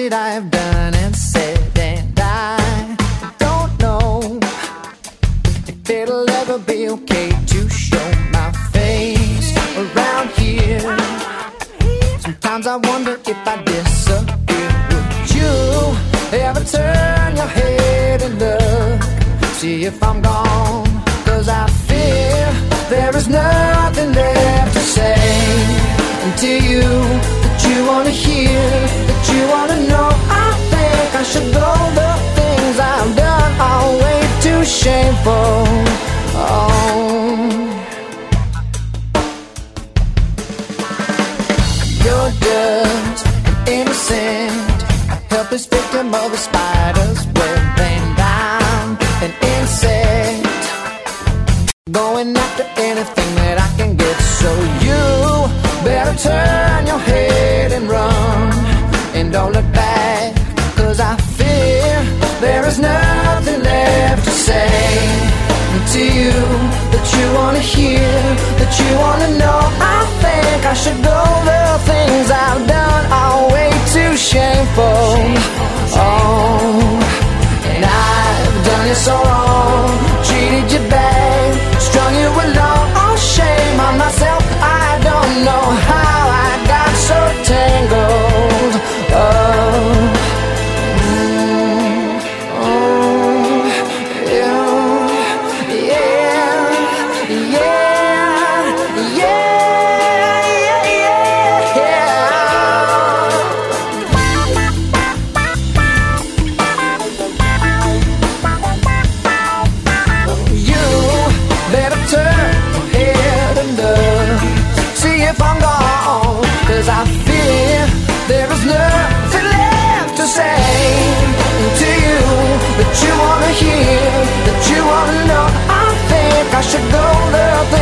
all that I have done and said, and I don't know if it'll ever be okay to show my face around here. Sometimes I wonder if I disappear. Would you ever turn your head and look? See if I'm gone? Cause I fear there is nothing left to say shameful. Oh. You're just an innocent, helpless victim of a spider's web, and I'm an insect going after anything that I can get. So you better turn your head to you that you wanna hear, that you wanna know. I think I should go there.